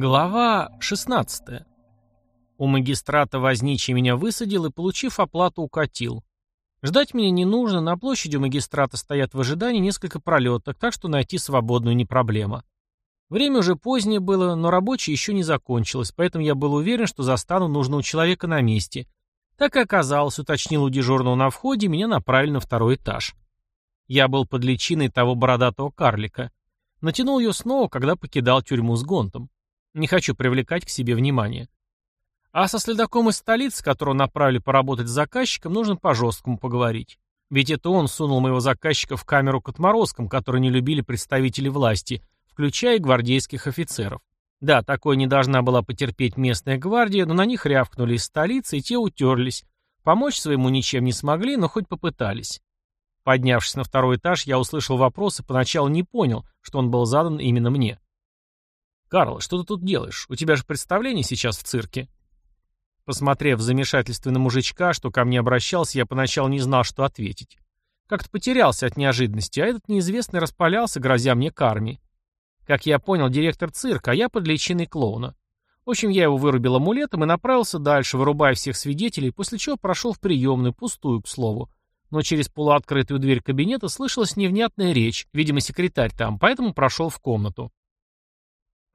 Глава 16. У магистрата возничий меня высадил и, получив оплату, укатил. Ждать меня не нужно, на площади у магистрата стоят в ожидании несколько пролеток, так что найти свободную не проблема. Время уже позднее было, но рабочее еще не закончилось, поэтому я был уверен, что застану нужного человека на месте. Так и оказалось, уточнил у дежурного на входе, меня направили на второй этаж. Я был под личиной того бородатого карлика. Натянул ее снова, когда покидал тюрьму с гонтом. Не хочу привлекать к себе внимание. А со следаком из столицы, которого направили поработать с заказчиком, нужно по-жесткому поговорить. Ведь это он сунул моего заказчика в камеру к отморозкам, которые не любили представители власти, включая гвардейских офицеров. Да, такое не должна была потерпеть местная гвардия, но на них рявкнули из столицы, и те утерлись. Помочь своему ничем не смогли, но хоть попытались. Поднявшись на второй этаж, я услышал вопрос и поначалу не понял, что он был задан именно мне. «Карл, что ты тут делаешь? У тебя же представление сейчас в цирке». Посмотрев в на мужичка, что ко мне обращался, я поначалу не знал, что ответить. Как-то потерялся от неожиданности, а этот неизвестный распалялся, грозя мне карми. Как я понял, директор цирка, а я под личиной клоуна. В общем, я его вырубил амулетом и направился дальше, вырубая всех свидетелей, после чего прошел в приемную, пустую, к слову, но через полуоткрытую дверь кабинета слышалась невнятная речь, видимо, секретарь там, поэтому прошел в комнату.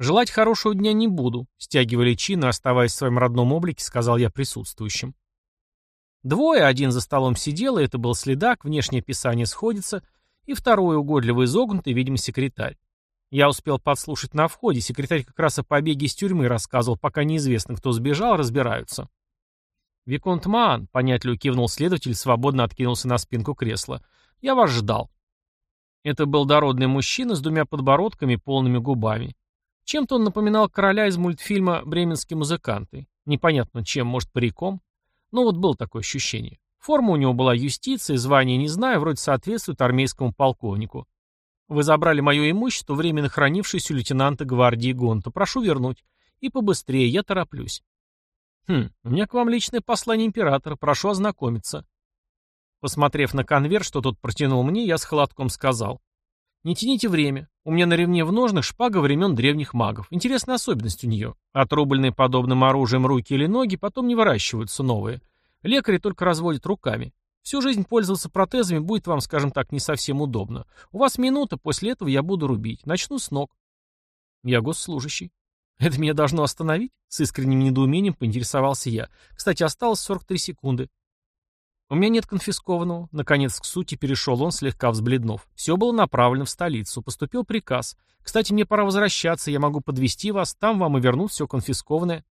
«Желать хорошего дня не буду», — стягивая личину, оставаясь в своем родном облике, сказал я присутствующим. Двое, один за столом сидел, и это был следак, внешнее описание сходится, и второй, угодливо изогнутый, видимо, секретарь. Я успел подслушать на входе, секретарь как раз о побеге из тюрьмы рассказывал, пока неизвестно, кто сбежал, разбираются. «Виконт Маан», — понятливо кивнул следователь, свободно откинулся на спинку кресла. «Я вас ждал». Это был дородный мужчина с двумя подбородками полными губами. Чем-то он напоминал короля из мультфильма «Бременские музыканты». Непонятно чем, может, париком. Но вот было такое ощущение. Форма у него была юстиция, звание не знаю, вроде соответствует армейскому полковнику. Вы забрали мое имущество, временно хранившееся у лейтенанта гвардии Гонта. Прошу вернуть. И побыстрее, я тороплюсь. «Хм, у меня к вам личное послание императора, прошу ознакомиться». Посмотрев на конверт, что тот протянул мне, я с холодком сказал. «Не тяните время. У меня на ремне в ножнах шпага времен древних магов. Интересная особенность у нее. Отрубленные подобным оружием руки или ноги потом не выращиваются новые. Лекари только разводят руками. Всю жизнь пользоваться протезами будет вам, скажем так, не совсем удобно. У вас минута, после этого я буду рубить. Начну с ног». «Я госслужащий». «Это меня должно остановить?» С искренним недоумением поинтересовался я. «Кстати, осталось 43 секунды». «У меня нет конфискованного». Наконец к сути перешел он, слегка взбледнув. «Все было направлено в столицу. Поступил приказ. Кстати, мне пора возвращаться. Я могу подвести вас. Там вам и вернут все конфискованное».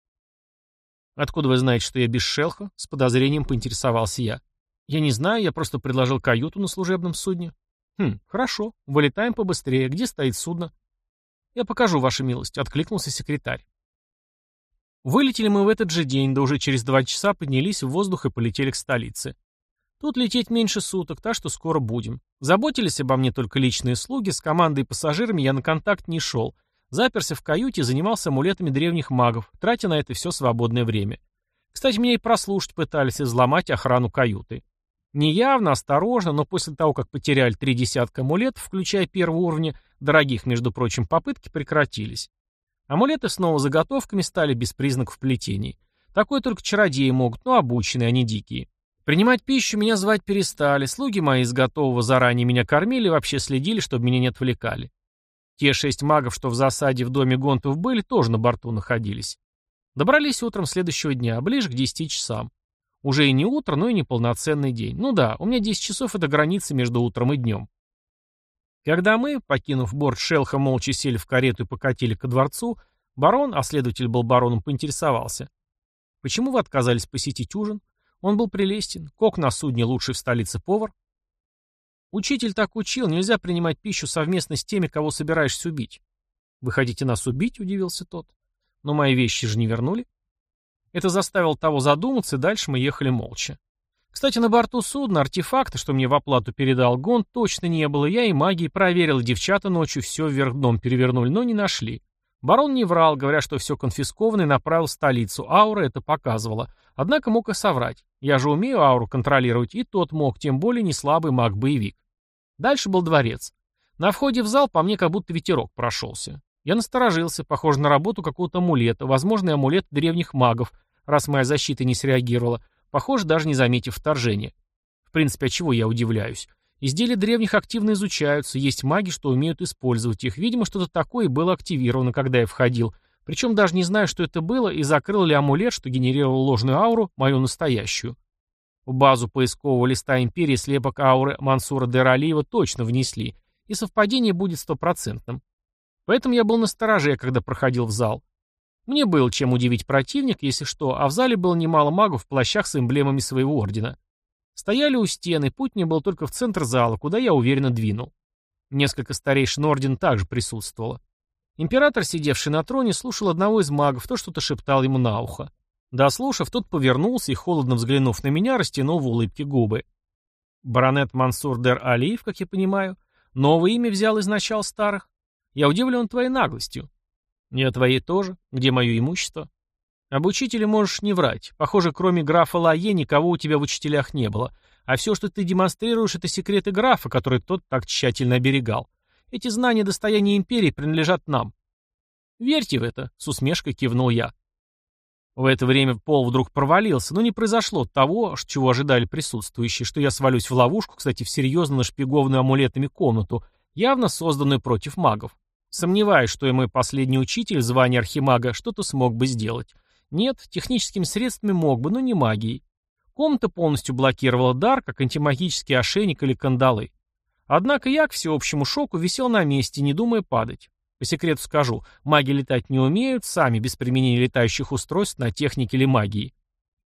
«Откуда вы знаете, что я без шелха?» С подозрением поинтересовался я. «Я не знаю. Я просто предложил каюту на служебном судне». «Хм, хорошо. Вылетаем побыстрее. Где стоит судно?» «Я покажу, ваша милость», — откликнулся секретарь. Вылетели мы в этот же день, да уже через два часа поднялись в воздух и полетели к столице. Тут лететь меньше суток, так что скоро будем. Заботились обо мне только личные слуги, с командой и пассажирами я на контакт не шел. Заперся в каюте и занимался амулетами древних магов, тратя на это все свободное время. Кстати, меня и прослушать пытались и взломать охрану каюты. Неявно, осторожно, но после того, как потеряли три десятка амулетов, включая первого уровня, дорогих, между прочим, попытки прекратились. Амулеты снова заготовками стали без признаков плетений. Такое только чародеи могут, но обученные, а не дикие. Принимать пищу меня звать перестали, слуги мои из готового заранее меня кормили вообще следили, чтобы меня не отвлекали. Те шесть магов, что в засаде в доме Гонтов были, тоже на борту находились. Добрались утром следующего дня, ближе к десяти часам. Уже и не утро, но и не полноценный день. Ну да, у меня 10 часов — это граница между утром и днем. Когда мы, покинув борт шелха, молча сели в карету и покатили ко дворцу, барон, а следователь был бароном, поинтересовался. «Почему вы отказались посетить ужин? Он был прелестен. Кок на судне лучший в столице повар». «Учитель так учил, нельзя принимать пищу совместно с теми, кого собираешься убить». «Вы хотите нас убить?» — удивился тот. «Но мои вещи же не вернули». Это заставило того задуматься, и дальше мы ехали молча. Кстати, на борту судна артефакта, что мне в оплату передал Гон, точно не было. Я и магией проверил, девчата ночью все вверх дном перевернули, но не нашли. Барон не врал, говоря, что все конфискованное направил в столицу. Аура это показывала. Однако мог и соврать. Я же умею ауру контролировать, и тот мог, тем более не слабый маг-боевик. Дальше был дворец. На входе в зал по мне как будто ветерок прошелся. Я насторожился, похоже на работу какого-то амулета, возможно, амулет древних магов, раз моя защита не среагировала, похоже, даже не заметив вторжения. В принципе, от чего я удивляюсь? Изделия древних активно изучаются, есть маги, что умеют использовать их. Видимо, что-то такое было активировано, когда я входил. Причем даже не знаю, что это было, и закрыл ли амулет, что генерировал ложную ауру, мою настоящую. В базу поискового листа Империи слепок ауры Мансура Дералиева точно внесли, и совпадение будет стопроцентным. Поэтому я был настороже, когда проходил в зал. Мне было чем удивить противник, если что, а в зале было немало магов в плащах с эмблемами своего ордена. Стояли у стены, путь мне был только в центр зала, куда я уверенно двинул. Несколько старейшин орден также присутствовало. Император, сидевший на троне, слушал одного из магов, то что-то шептал ему на ухо. Дослушав, тот повернулся и, холодно взглянув на меня, растянул в улыбке губы. Баронет Мансур Дер Алиев, как я понимаю, новое имя взял из начал старых. Я удивлен твоей наглостью. Я твоей тоже. Где мое имущество? Об учителе можешь не врать. Похоже, кроме графа Лае никого у тебя в учителях не было. А все, что ты демонстрируешь, это секреты графа, которые тот так тщательно оберегал. Эти знания достояния империи принадлежат нам. Верьте в это, с усмешкой кивнул я. В это время пол вдруг провалился, но не произошло того, чего ожидали присутствующие, что я свалюсь в ловушку, кстати, в серьезно нашпигованную амулетами комнату, явно созданную против магов. Сомневаюсь, что и мой последний учитель, звание архимага, что-то смог бы сделать. Нет, техническими средствами мог бы, но не магией. Комната полностью блокировала дар, как антимагический ошейник или кандалы. Однако я, к всеобщему шоку, висел на месте, не думая падать. По секрету скажу, маги летать не умеют, сами без применения летающих устройств на технике или магии.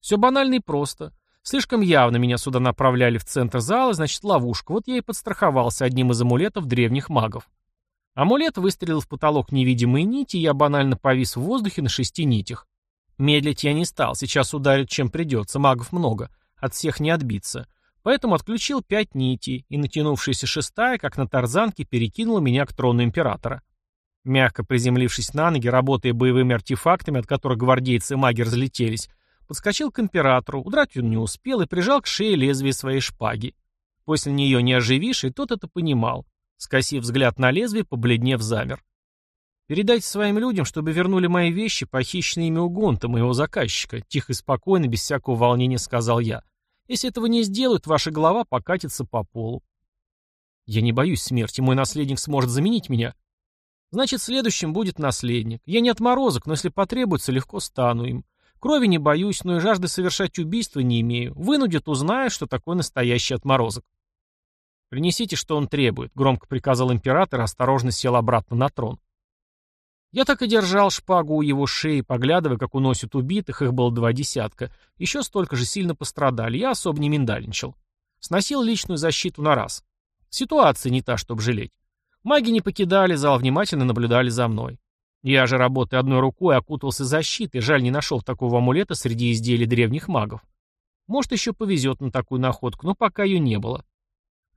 Все банально и просто. Слишком явно меня сюда направляли в центр зала, значит ловушка. Вот я и подстраховался одним из амулетов древних магов. Амулет выстрелил в потолок невидимые нити, и я банально повис в воздухе на шести нитях. Медлить я не стал, сейчас ударит чем придется, магов много, от всех не отбиться. Поэтому отключил пять нитей, и натянувшаяся шестая, как на тарзанке, перекинула меня к трону императора. Мягко приземлившись на ноги, работая боевыми артефактами, от которых гвардейцы и маги разлетелись, подскочил к императору, удрать он не успел и прижал к шее лезвие своей шпаги. После нее не ожививший, тот это понимал. Скосив взгляд на лезвие, побледнев, замер. «Передайте своим людям, чтобы вернули мои вещи, похищенные ими у Гонта, моего заказчика», тихо и спокойно, без всякого волнения сказал я. «Если этого не сделают, ваша голова покатится по полу». «Я не боюсь смерти, мой наследник сможет заменить меня». «Значит, следующим будет наследник. Я не отморозок, но если потребуется, легко стану им. Крови не боюсь, но и жажды совершать убийство не имею. Вынудят, узнаю, что такое настоящий отморозок». «Принесите, что он требует», — громко приказал император осторожно сел обратно на трон. Я так и держал шпагу у его шеи, поглядывая, как уносят убитых, их было два десятка. Еще столько же сильно пострадали, я особо не миндальничал. Сносил личную защиту на раз. Ситуация не та, чтобы жалеть. Маги не покидали зал, внимательно наблюдали за мной. Я же, работая одной рукой, окутался защитой, жаль, не нашел такого амулета среди изделий древних магов. Может, еще повезет на такую находку, но пока ее не было.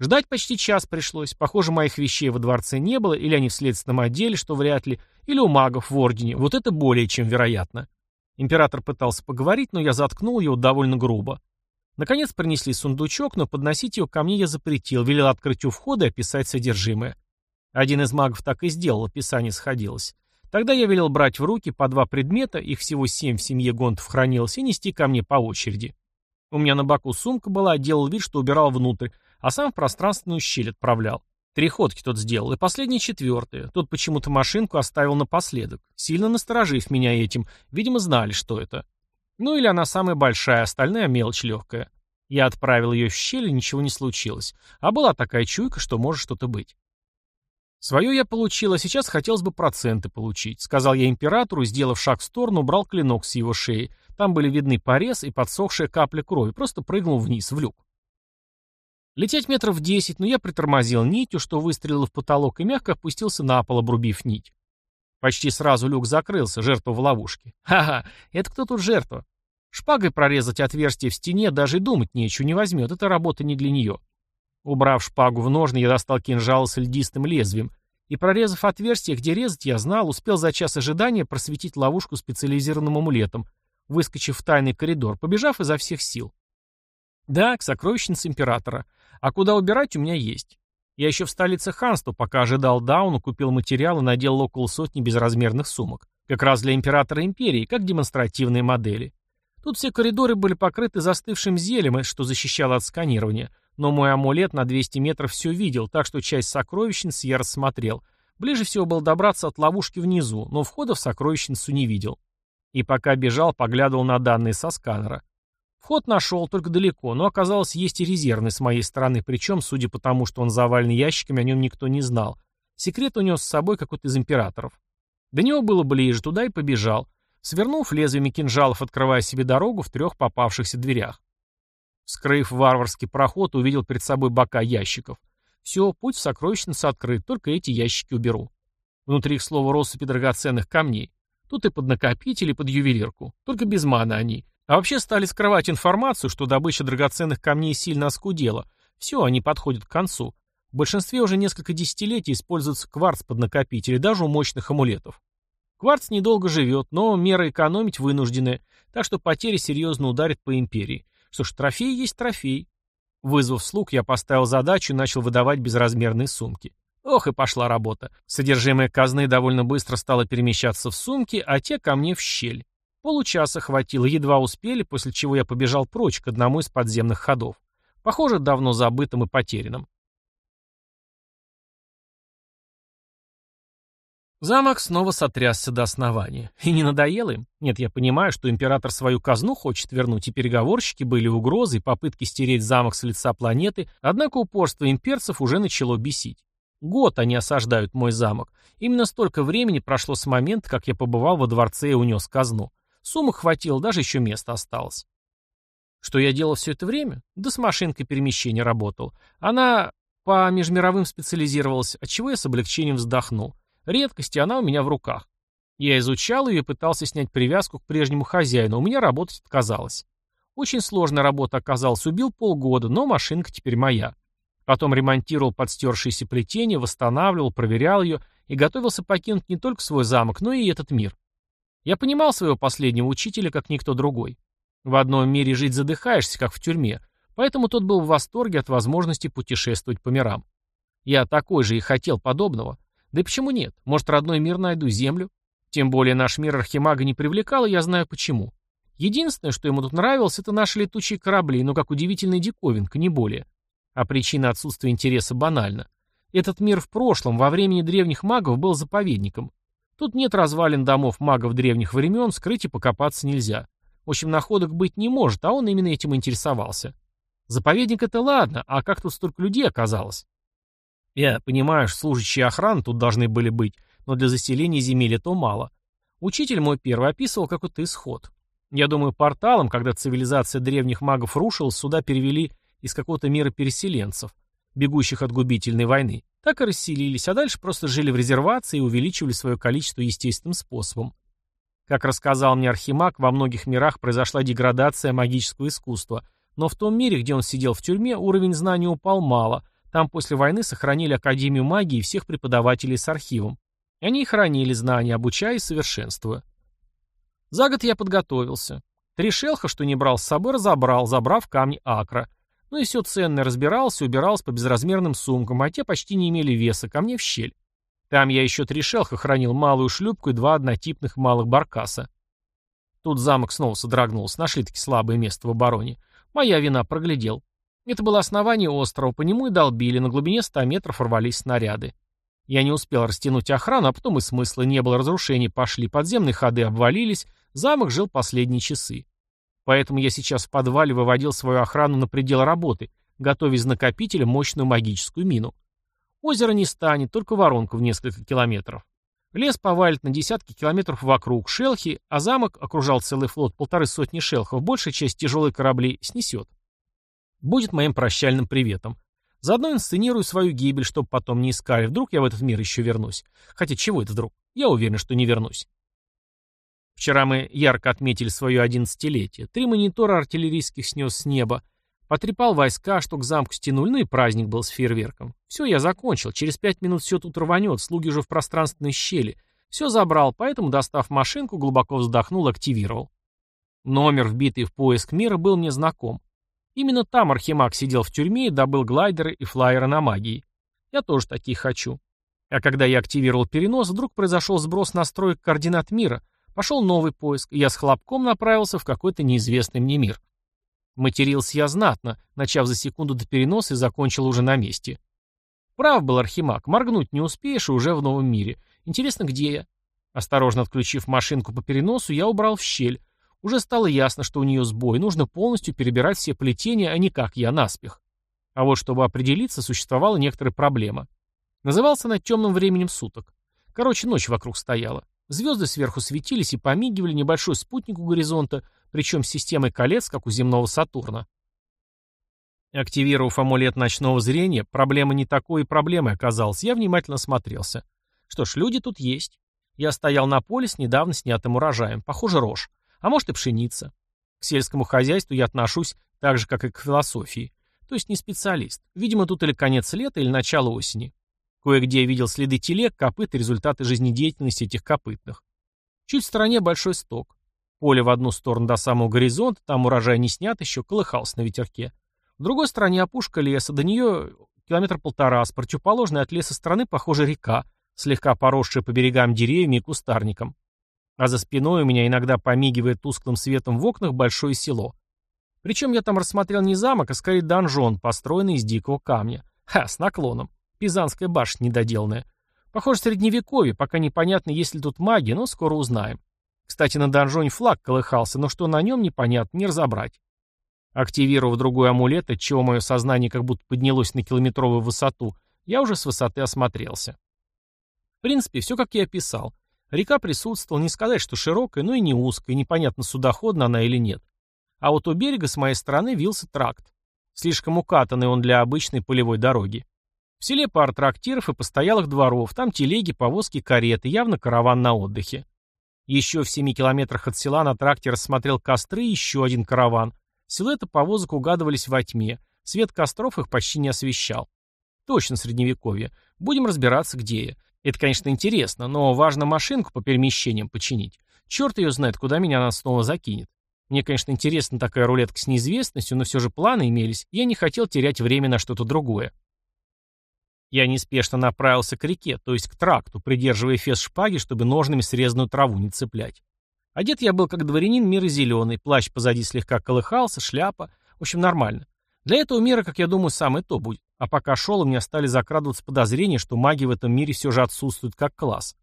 Ждать почти час пришлось. Похоже, моих вещей во дворце не было, или они в следственном отделе, что вряд ли, или у магов в Ордене. Вот это более чем вероятно. Император пытался поговорить, но я заткнул его довольно грубо. Наконец принесли сундучок, но подносить его ко мне я запретил, велел открыть у входа и описать содержимое. Один из магов так и сделал, описание сходилось. Тогда я велел брать в руки по два предмета, их всего семь в семье гонтов хранилось, и нести ко мне по очереди. У меня на боку сумка была, делал вид, что убирал внутрь, а сам в пространственную щель отправлял. Три ходки тот сделал, и последний четвертый. Тот почему-то машинку оставил напоследок, сильно насторожив меня этим, видимо, знали, что это. Ну или она самая большая, остальная мелочь легкая. Я отправил ее в щель, и ничего не случилось. А была такая чуйка, что может что-то быть. Свое я получил, а сейчас хотелось бы проценты получить, сказал я императору, сделав шаг в сторону, убрал клинок с его шеи. Там были видны порез и подсохшая капля крови, просто прыгнул вниз, в люк. Лететь метров десять, но я притормозил нитью, что выстрелил в потолок и мягко опустился на пол, обрубив нить. Почти сразу люк закрылся, жертва в ловушке. Ха-ха, это кто тут жертва? Шпагой прорезать отверстие в стене даже думать нечего, не возьмет, это работа не для нее. Убрав шпагу в ножны, я достал кинжал с льдистым лезвием, и, прорезав отверстие, где резать я знал, успел за час ожидания просветить ловушку специализированным амулетом, выскочив в тайный коридор, побежав изо всех сил. Да, к сокровищнице императора. А куда убирать у меня есть. Я еще в столице ханства, пока ожидал Дауну, купил материал и надел около сотни безразмерных сумок. Как раз для императора империи, как демонстративные модели. Тут все коридоры были покрыты застывшим зелем, что защищало от сканирования. Но мой амулет на 200 метров все видел, так что часть сокровищниц я рассмотрел. Ближе всего было добраться от ловушки внизу, но входа в сокровищницу не видел. И пока бежал, поглядывал на данные со сканера. Вход нашел, только далеко, но оказалось, есть и резервный с моей стороны, причем, судя по тому, что он завален ящиками, о нем никто не знал. Секрет унес с собой какой-то из императоров. До него было ближе, туда и побежал, свернув лезвиями кинжалов, открывая себе дорогу в трех попавшихся дверях. Скрыв варварский проход, увидел перед собой бока ящиков. Все, путь в сокровищницу открыт, только эти ящики уберу. Внутри их слово россыпи драгоценных камней. Тут и под накопитель, и под ювелирку. Только без маны они. А вообще стали скрывать информацию, что добыча драгоценных камней сильно оскудела. Все, они подходят к концу. В большинстве уже несколько десятилетий используется кварц под накопители, даже у мощных амулетов. Кварц недолго живет, но меры экономить вынуждены, так что потери серьезно ударят по империи. Что ж, трофей есть трофей. Вызвав слуг, я поставил задачу и начал выдавать безразмерные сумки. Ох, и пошла работа. Содержимое казны довольно быстро стало перемещаться в сумки, а те ко мне в щель. Получаса хватило, едва успели, после чего я побежал прочь к одному из подземных ходов. Похоже, давно забытым и потерянным. Замок снова сотрясся до основания. И не надоело им? Нет, я понимаю, что император свою казну хочет вернуть, и переговорщики были угрозы и попытки стереть замок с лица планеты, однако упорство имперцев уже начало бесить. Год они осаждают мой замок. Именно столько времени прошло с момента, как я побывал во дворце и унес казну. Сумок хватило, даже еще место осталось. Что я делал все это время? Да с машинкой перемещения работал. Она по межмировым специализировалась, отчего я с облегчением вздохнул. Редкости, она у меня в руках. Я изучал ее и пытался снять привязку к прежнему хозяину, у меня работать отказалось. Очень сложная работа оказалась, убил полгода, но машинка теперь моя. Потом ремонтировал подстершиеся плетения, восстанавливал, проверял ее и готовился покинуть не только свой замок, но и этот мир. Я понимал своего последнего учителя, как никто другой. В одном мире жить задыхаешься, как в тюрьме, поэтому тот был в восторге от возможности путешествовать по мирам. Я такой же и хотел подобного. Да почему нет? Может, родной мир найду, землю? Тем более наш мир Архимага не привлекал, и я знаю почему. Единственное, что ему тут нравилось, это наши летучие корабли, но как удивительная диковинка, не более. А причина отсутствия интереса банальна. Этот мир в прошлом, во времени древних магов, был заповедником. Тут нет развалин домов магов древних времен, скрыть и покопаться нельзя. В общем, находок быть не может, а он именно этим интересовался. Заповедник это ладно, а как тут столько людей оказалось? Я понимаю, что служащие охраны тут должны были быть, но для заселения земель это мало. Учитель мой первый описывал какой-то исход. Я думаю, порталом, когда цивилизация древних магов рушилась, сюда перевели из какого-то мира переселенцев бегущих от губительной войны, так и расселились, а дальше просто жили в резервации и увеличивали свое количество естественным способом. Как рассказал мне Архимаг, во многих мирах произошла деградация магического искусства, но в том мире, где он сидел в тюрьме, уровень знаний упал мало, там после войны сохранили Академию магии и всех преподавателей с архивом. Они и хранили знания, обучая и совершенствуя. За год я подготовился. Три шелха, что не брал с собой, разобрал, забрав камни Акра – ну и все ценное разбирался, убирался по безразмерным сумкам, а те почти не имели веса, ко мне в щель. Там я еще три шелха хранил малую шлюпку и два однотипных малых баркаса. Тут замок снова содрогнулся, нашли-таки слабое место в обороне. Моя вина, проглядел. Это было основание острова, по нему и долбили, на глубине ста метров рвались снаряды. Я не успел растянуть охрану, а потом и смысла не было, разрушений пошли, подземные ходы обвалились, замок жил последние часы. Поэтому я сейчас в подвале выводил свою охрану на предел работы, готовя из накопителя мощную магическую мину. Озеро не станет, только воронка в несколько километров. Лес повалит на десятки километров вокруг, шелхи, а замок окружал целый флот полторы сотни шелхов, большая часть тяжелых кораблей снесет. Будет моим прощальным приветом. Заодно инсценирую свою гибель, чтобы потом не искали. Вдруг я в этот мир еще вернусь. Хотя чего это вдруг? Я уверен, что не вернусь. Вчера мы ярко отметили свое одиннадцатилетие. Три монитора артиллерийских снес с неба. Потрепал войска, что к замку стянули, ну и праздник был с фейерверком. Все, я закончил. Через пять минут все тут рванет, слуги уже в пространственной щели. Все забрал, поэтому, достав машинку, глубоко вздохнул, активировал. Номер, вбитый в поиск мира, был мне знаком. Именно там Архимаг сидел в тюрьме и добыл глайдеры и флайеры на магии. Я тоже такие хочу. А когда я активировал перенос, вдруг произошел сброс настроек координат мира, пошел новый поиск, и я с хлопком направился в какой-то неизвестный мне мир. Матерился я знатно, начав за секунду до переноса и закончил уже на месте. Прав был Архимаг, моргнуть не успеешь и уже в новом мире. Интересно, где я? Осторожно отключив машинку по переносу, я убрал в щель. Уже стало ясно, что у нее сбой, нужно полностью перебирать все плетения, а не как я наспех. А вот чтобы определиться, существовала некоторая проблема. Назывался она темным временем суток. Короче, ночь вокруг стояла. Звезды сверху светились и помигивали небольшой спутник у горизонта, причем с системой колец, как у земного Сатурна. Активировав амулет ночного зрения, проблема не такой и проблемой оказалась. Я внимательно смотрелся. Что ж, люди тут есть. Я стоял на поле с недавно снятым урожаем. Похоже, рожь. А может и пшеница. К сельскому хозяйству я отношусь так же, как и к философии. То есть не специалист. Видимо, тут или конец лета, или начало осени. Кое-где я видел следы телег, копыт и результаты жизнедеятельности этих копытных. Чуть в стороне большой сток. Поле в одну сторону до самого горизонта, там урожай не снят еще, колыхался на ветерке. В другой стороне опушка леса, до нее километр полтора, с противоположной от леса стороны, похоже, река, слегка поросшая по берегам деревьями и кустарником. А за спиной у меня иногда помигивает тусклым светом в окнах большое село. Причем я там рассмотрел не замок, а скорее донжон, построенный из дикого камня. Ха, с наклоном. Пизанская башня недоделанная. Похоже, средневековье, пока непонятно, есть ли тут магия, но скоро узнаем. Кстати, на донжоне флаг колыхался, но что на нем, непонятно, не разобрать. Активировав другой амулет, отчего мое сознание как будто поднялось на километровую высоту, я уже с высоты осмотрелся. В принципе, все как я описал. Река присутствовала, не сказать, что широкая, но и не узкая, непонятно, судоходна она или нет. А вот у берега с моей стороны вился тракт. Слишком укатанный он для обычной полевой дороги. В селе пара трактиров и постоялых дворов, там телеги, повозки, кареты, явно караван на отдыхе. Еще в семи километрах от села на тракте рассмотрел костры и еще один караван, Силуэты повозок угадывались во тьме. Свет костров их почти не освещал. Точно средневековье. Будем разбираться, где я. Это, конечно, интересно, но важно машинку по перемещениям починить. Черт ее знает, куда меня она снова закинет. Мне, конечно, интересна такая рулетка с неизвестностью, но все же планы имелись, я не хотел терять время на что-то другое. Я неспешно направился к реке, то есть к тракту, придерживая фес шпаги, чтобы ножными срезанную траву не цеплять. Одет я был как дворянин мира зеленый, плащ позади слегка колыхался, шляпа. В общем, нормально. Для этого мира, как я думаю, самое то будет. А пока шел, у меня стали закрадываться подозрения, что маги в этом мире все же отсутствуют как класс.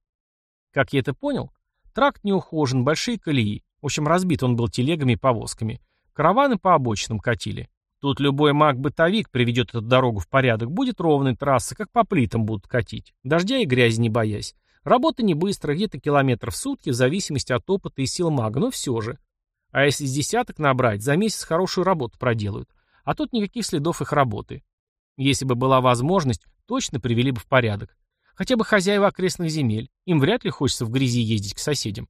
Как я это понял? Тракт не ухожен, большие колеи. В общем, разбит он был телегами и повозками. Караваны по обочинам катили. Тут любой маг-бытовик приведет эту дорогу в порядок. Будет ровная трасса, как по плитам будут катить. Дождя и грязи не боясь. Работа не быстрая, где-то километр в сутки, в зависимости от опыта и сил мага, но все же. А если с десяток набрать, за месяц хорошую работу проделают. А тут никаких следов их работы. Если бы была возможность, точно привели бы в порядок. Хотя бы хозяева окрестных земель. Им вряд ли хочется в грязи ездить к соседям.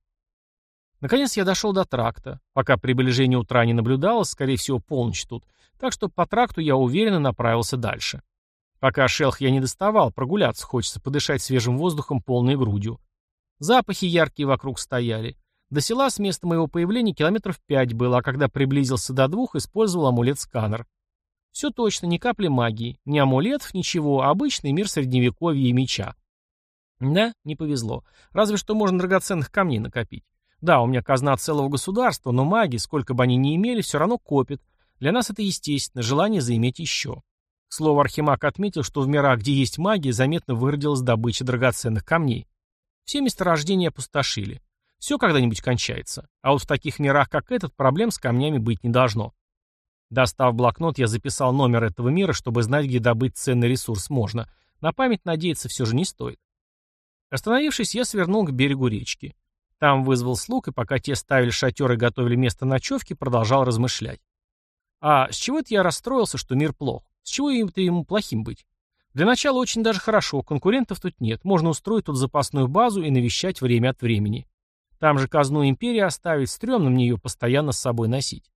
Наконец я дошел до тракта. Пока приближение утра не наблюдалось, скорее всего, полночь тут. Так что по тракту я уверенно направился дальше. Пока шелх я не доставал, прогуляться хочется, подышать свежим воздухом полной грудью. Запахи яркие вокруг стояли. До села с места моего появления километров пять было, а когда приблизился до двух, использовал амулет-сканер. Все точно, ни капли магии, ни амулетов, ничего, обычный мир средневековья и меча. Да, не повезло. Разве что можно драгоценных камней накопить. Да, у меня казна целого государства, но маги, сколько бы они ни имели, все равно копят. Для нас это естественно, желание заиметь еще. К слову, Архимаг отметил, что в мирах, где есть магия, заметно выродилась добыча драгоценных камней. Все месторождения опустошили. Все когда-нибудь кончается. А вот в таких мирах, как этот, проблем с камнями быть не должно. Достав блокнот, я записал номер этого мира, чтобы знать, где добыть ценный ресурс можно. На память надеяться все же не стоит. Остановившись, я свернул к берегу речки. Там вызвал слуг, и пока те ставили шатер и готовили место ночевки, продолжал размышлять. А с чего это я расстроился, что мир плох? С чего им-то ему плохим быть? Для начала очень даже хорошо, конкурентов тут нет, можно устроить тут запасную базу и навещать время от времени. Там же казну империи оставить, стрёмно мне ее постоянно с собой носить.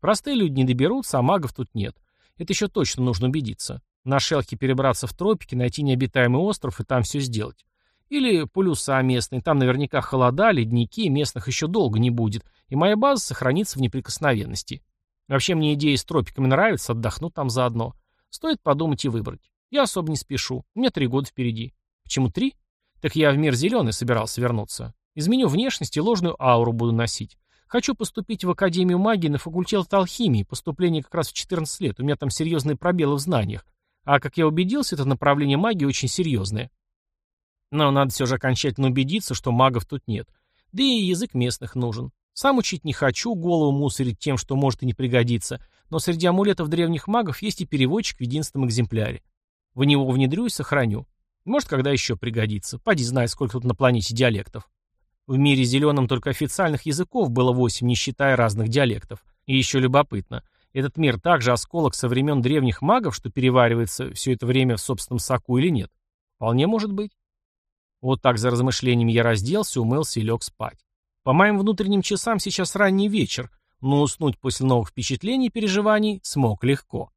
Простые люди не доберутся, а магов тут нет. Это еще точно нужно убедиться. На шелке перебраться в тропики, найти необитаемый остров и там все сделать. Или полюса местные, там наверняка холода, ледники, местных еще долго не будет, и моя база сохранится в неприкосновенности. Вообще мне идея с тропиками нравится, отдохну там заодно. Стоит подумать и выбрать. Я особо не спешу. У меня три года впереди. Почему три? Так я в мир зеленый собирался вернуться. Изменю внешность и ложную ауру буду носить. Хочу поступить в Академию магии на факультет алхимии. Поступление как раз в 14 лет. У меня там серьезные пробелы в знаниях. А как я убедился, это направление магии очень серьезное. Но надо все же окончательно убедиться, что магов тут нет. Да и язык местных нужен. Сам учить не хочу, голову мусорить тем, что может и не пригодиться, но среди амулетов древних магов есть и переводчик в единственном экземпляре. В него внедрю и сохраню. Может, когда еще пригодится. Поди знай, сколько тут на планете диалектов. В мире зеленом только официальных языков было восемь, не считая разных диалектов. И еще любопытно. Этот мир также осколок со времен древних магов, что переваривается все это время в собственном соку или нет? Вполне может быть. Вот так за размышлениями я разделся, умылся и лег спать. По моим внутренним часам сейчас ранний вечер, но уснуть после новых впечатлений и переживаний смог легко.